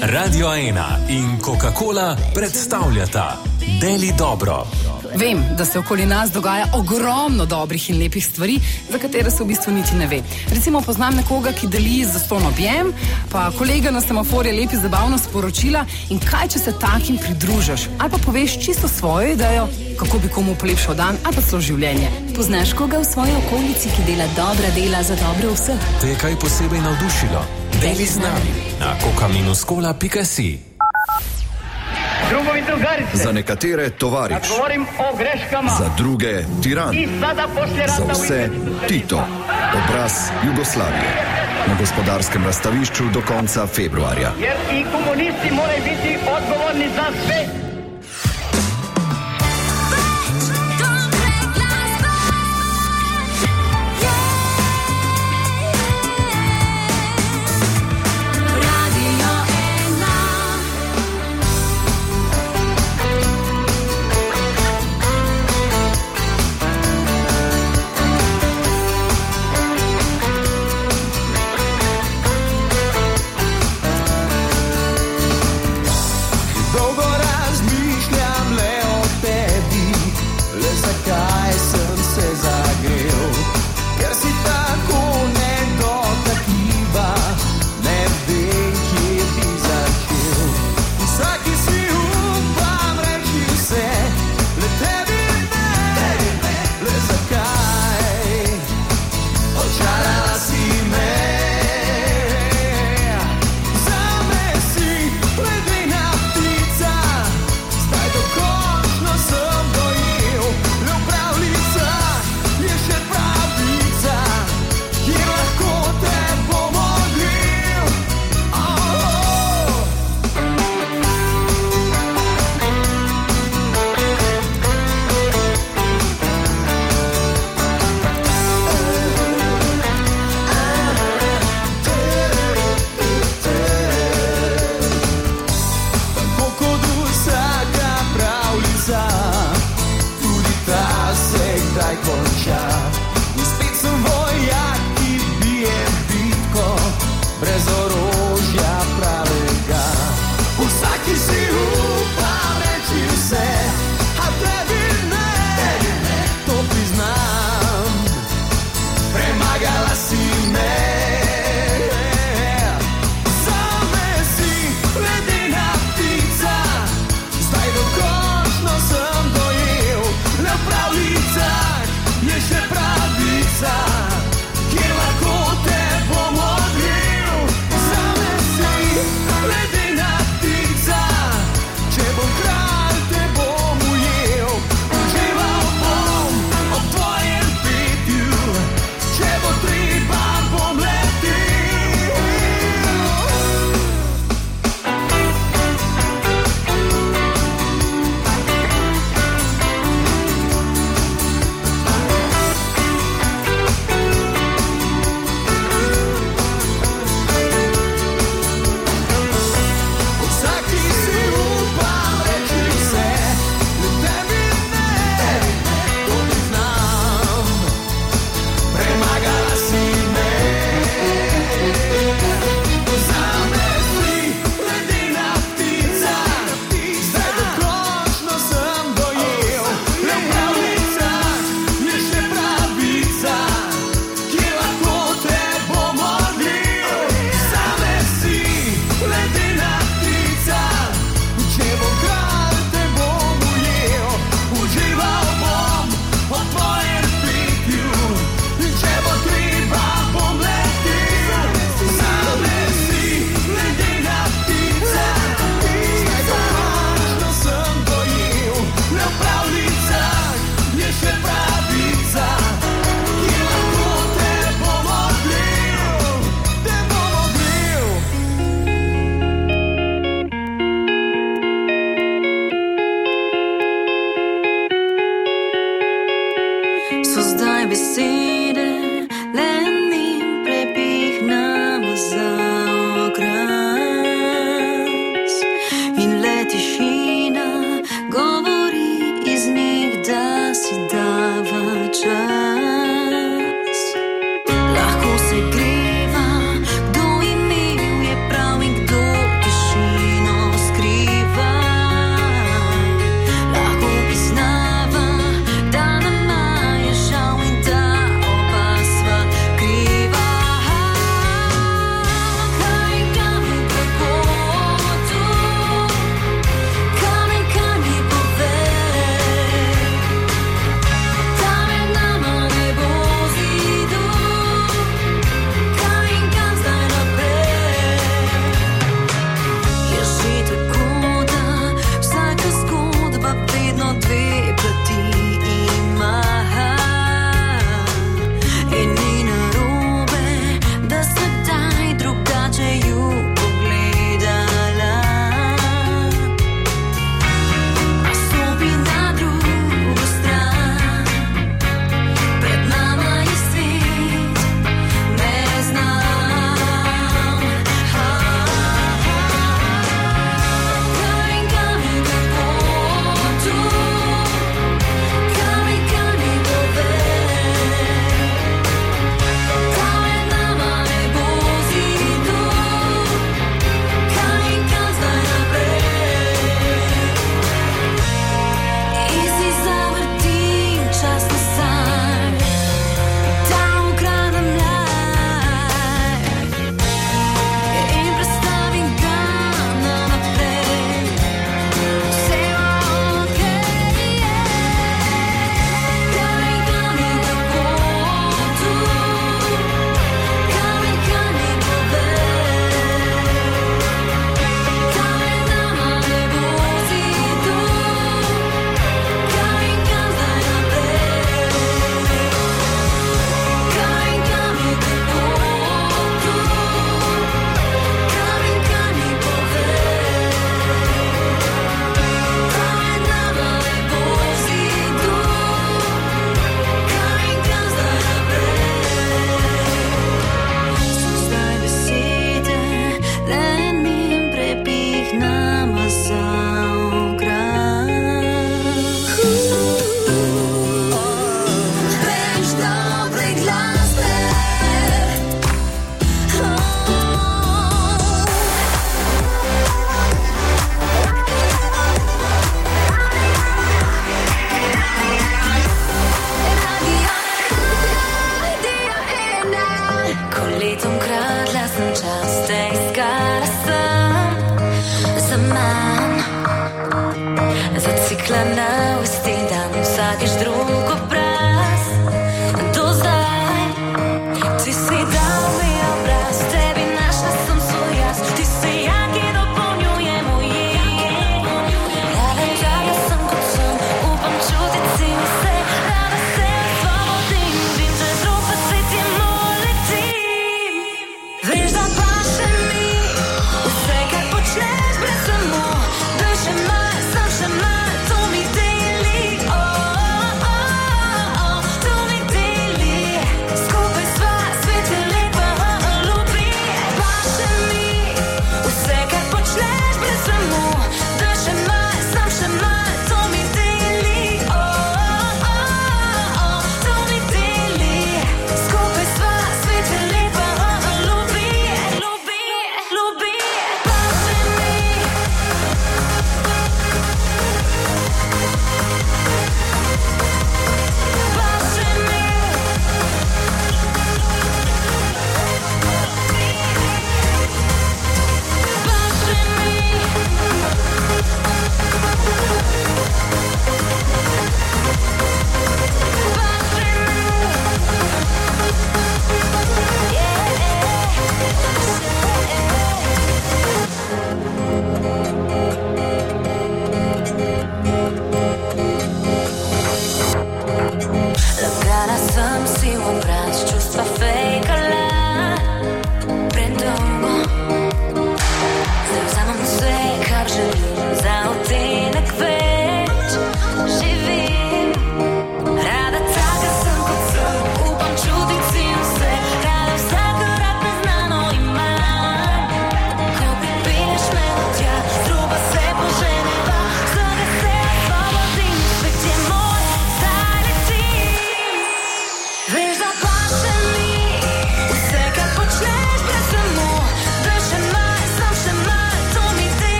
Radio 1 in Coca-Cola predstavljata Deli Dobro. Vem, da se okoli nas dogaja ogromno dobrih in lepih stvari, za katere se v bistvu niti ne ve. Recimo poznam nekoga, ki deli za ston objem, pa kolega na semaforju lepi zabavno sporočila in kaj, če se takim pridružiš ali pa poveš čisto svojo idejo, kako bi komu polepšal dan ali pa celo življenje. Poznaš koga v svoji okolici, ki dela dobra dela za dobro vseh? Te je kaj posebej navdušilo? Deli z nami na coca-cola.si. Drugovi in drugarice. Za nekatere tovariš, greškama. za druge tiran, za vse Tito, obraz Jugoslavije. Na gospodarskem razstavišču do konca februarja. Jer i komunisti moraju biti odgovorni za sve.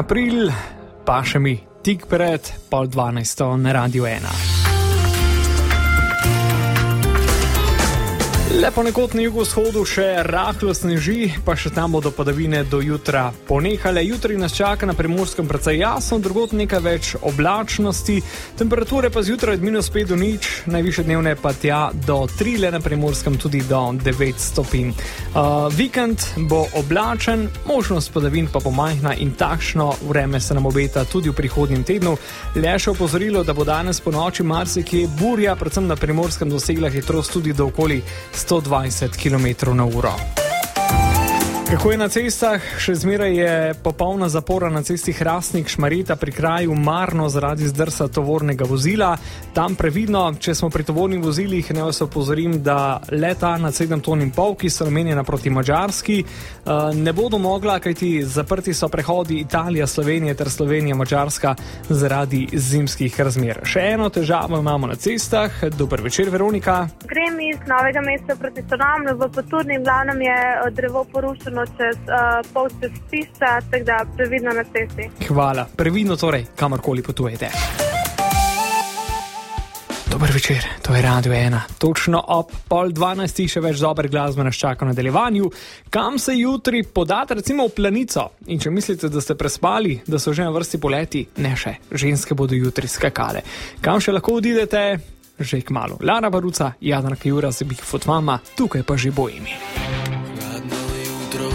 April, pa še mi tik pred pol dvanajsto na Radio 1. Lepo nekot na jugovzhodu še rahlo sneži, pa še tam bodo padavine do jutra ponehale. Jutri nas čaka na primorskem precej jasno, drugot nekaj več oblačnosti, temperature pa zjutraj od minus 5 do nič, najviše dnevne pa tja do 3, le na primorskem tudi do 9 stopinj. Uh, vikend bo oblačen, možnost padavin pa pomajhna in takšno vreme se nam obeta tudi v prihodnjem tednu. Le še opozorilo, da bo danes po noči marsikje burja, predvsem na primorskem dosegla hitrost tudi do okoli 120 km/h. Kako je na cestah? Še zmeraj je popolna zapora na cesti Hrastnik Šmarita pri kraju Marno zaradi zdrsa tovornega vozila. Tam previdno, če smo pri tovornih vozilih, ne vas opozorim, da leta na 7 ton in pol, ki so namenjena proti Mačarski, eh, ne bodo mogla, kajti zaprti so prehodi Italija, Slovenija ter Slovenija, Mačarska zaradi zimskih razmer. Še eno težavo imamo na cestah. Dober večer, Veronika. Grem iz novega mesta proti Sonamnu, v Poturni in glavnem je eh, drevo porušeno čez uh, pol cestišča, tako da previdno na cesti. Hvala, previdno torej, kamorkoli potujete. Dober večer, to je Radio 1. Točno ob pol dvanajstih še več dobre glasbe nas čaka v nadaljevanju. Kam se jutri podate, recimo v planico? In če mislite, da ste prespali, da so že na vrsti poleti, ne še, ženske bodo jutri skakale. Kam še lahko odidete? Že k malu. Lara Baruca, Jadran Kjura, Zebik Fotmama, tukaj pa že bo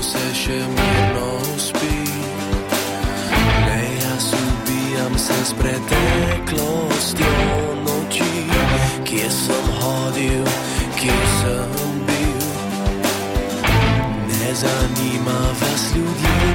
se še mirno spi. Le jaz ubijam se s preteklostjo noči, kje sem hodil, kje sem bil. Ne zanima vas ljudi.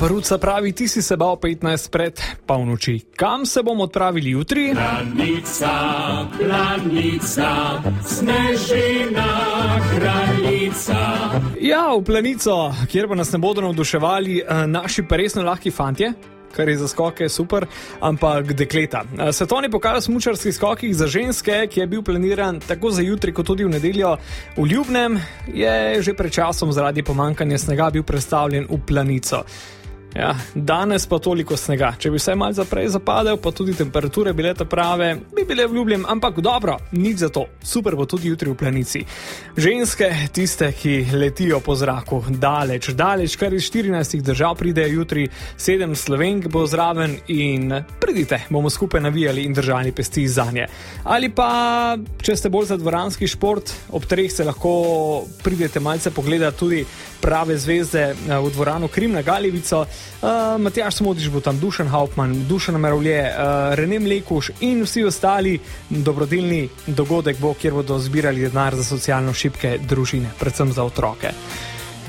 Baruca pravi, ti si se bal 15 pred polnoči. Kam se bomo odpravili jutri? Planica, planica, snežina kraljica. Ja, v planico, kjer pa nas ne bodo navduševali eh, naši pa resno lahki fantje. Kar je za skoke super, ampak dekleta. Eh, Svetovni pokal v smučarskih skokih za ženske, ki je bil planiran tako za jutri, kot tudi v nedeljo v Ljubnem, je že pred časom zaradi pomankanja snega bil predstavljen v planico. Ja, danes pa toliko snega. Če bi vse malce prej zapadel, pa tudi temperature bile te prave, bi bile vljubljen, ampak dobro, nič za to. Super bo tudi jutri v planici. Ženske, tiste, ki letijo po zraku, daleč, daleč, kar iz 14 držav pridejo jutri, sedem slovenk bo zraven in pridite, bomo skupaj navijali in držali pesti za nje. Ali pa, če ste bolj za dvoranski šport, ob treh se lahko pridete malce pogledati tudi prave zvezde eh, v dvorano Krim na Galjevico. Uh, Matjaš Smodiš bo tam, Dušan Hauptmann, Dušan Merovlje, uh, Renem Lekuš in vsi ostali. Dobrodelni dogodek bo, kjer bodo zbirali denar za socialno šibke družine, predvsem za otroke.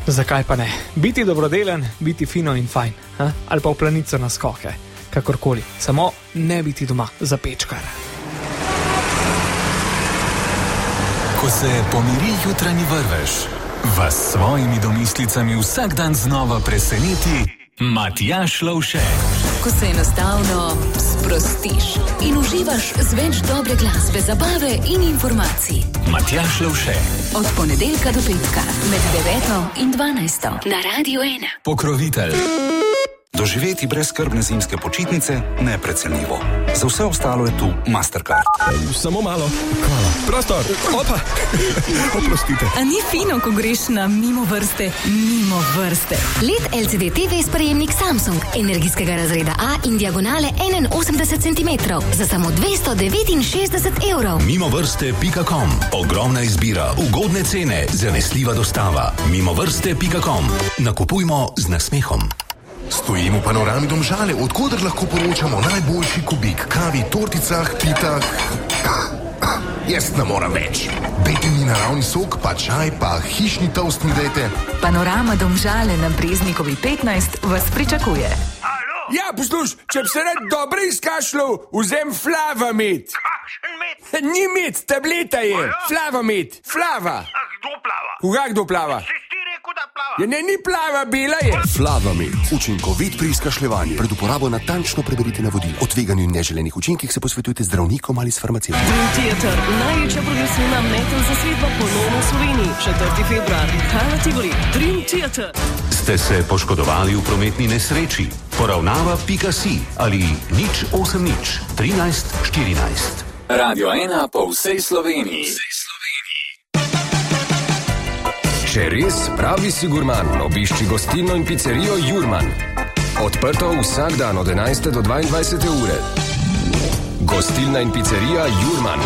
Zakaj pa ne? Biti dobrodelen, biti fino in fajn, ha? ali pa v planico na skoke, kakorkoli, samo ne biti doma za pečkar. Ko se pomiri jutranji vrvež, vas s svojimi domislicami vsak dan znova preseneti Matjaš Lovše. Ko se enostavno sprostiš in uživaš z več dobre glasbe, zabave in informacij. Matjaš Lovše, Od ponedeljka do petka med 9 in 12 na Radio 1. pokrovitelj. Doživeti brezskrbne zimske počitnice neprecenljivo. Za vse ostalo je tu Mastercard. Samo malo. Hvala. Prostor. Opa. Oprostite. A ni fino, ko greš na mimo vrste, mimo vrste. LED LCD TV sprejemnik Samsung energijskega razreda A in diagonale 81 cm za samo 269 evrov. Mimovrste.com. Ogromna izbira, ugodne cene, zanesljiva dostava. Mimovrste.com. Nakupujmo z nasmehom. Stojim v panorami domžale, odkuder lahko poročamo najboljši kubik, kavi, torticah, pitah. Jaz ne morem več. Dajte mi naravni sok, pa čaj, pa hišni toast mi dajte. Panorama domžale na Breznikovi 15 vas pričakuje. Ja, poslušaj, če bi se rad dobro izkašljal, vzem flavamid. Ni mit, tableta je. Flavamid, flava. Kdo plava? Koga kdo plava? Ja, ne, ni plava, bila je. Flavamid, učinkovit pri izkašljevanju. Pred uporabo natančno preberite navodila. O tveganju in neželenih učinkih se posvetujte z zdravnikom ali s farmacevtom. Dream Theater, največja progresivna metal zasedba ponovno v Sloveniji. 4. februar, Hala Tivoli, Dream Theater. Ste se poškodovali v prometni nesreči? Poravnava.si ali nič 8 nič 13 14. Radio 1 po vsej Sloveniji. Če res pravi si gurman, obišči gostilno in pizzerijo Jurman. Odprto vsak dan od 11 do 22 ure. Gostilna in pizzerija Jurman.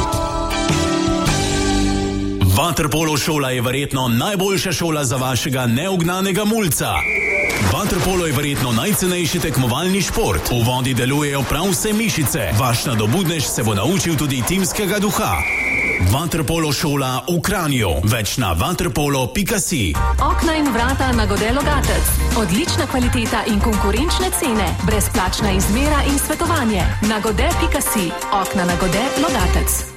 Vaterpolo šola je verjetno najboljša šola za vašega neugnanega mulca. Vaterpolo je verjetno najcenejši tekmovalni šport. V vodi delujejo prav vse mišice. Vaš nadobudnež se bo naučil tudi timskega duha. Vaterpolo šola v Kranju. Več na vaterpolo.si. Okna in vrata na Godelo Gatec. Odlična kvaliteta in konkurenčne cene. Brezplačna izmera in svetovanje. Na gode.si. Okna na Gode Logatec.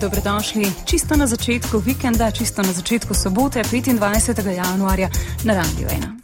dobrodošli čisto na začetku vikenda, čisto na začetku sobote, 25. januarja na Radio 1.